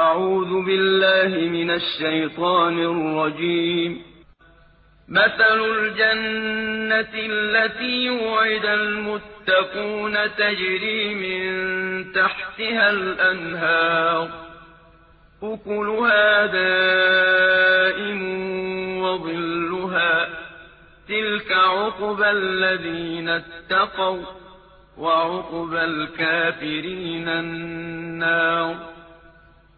أعوذ بالله من الشيطان الرجيم. مثل الجنة التي وعد المتقون تجري من تحتها الأنهار. أكلها دائم وظلها. تلك عقبى الذين اتقوا وعقبى الكافرين النار.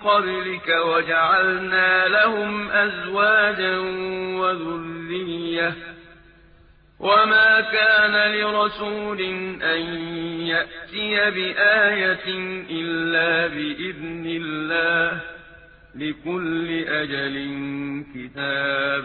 قبلك وجعلنا لهم أزواجا وذرية. وما كان لرسول أن يأتي بآية إلا بإذن الله لكل أجل كتاب.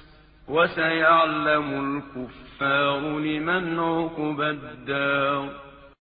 وسيعلم الكفار لمن عقب الدار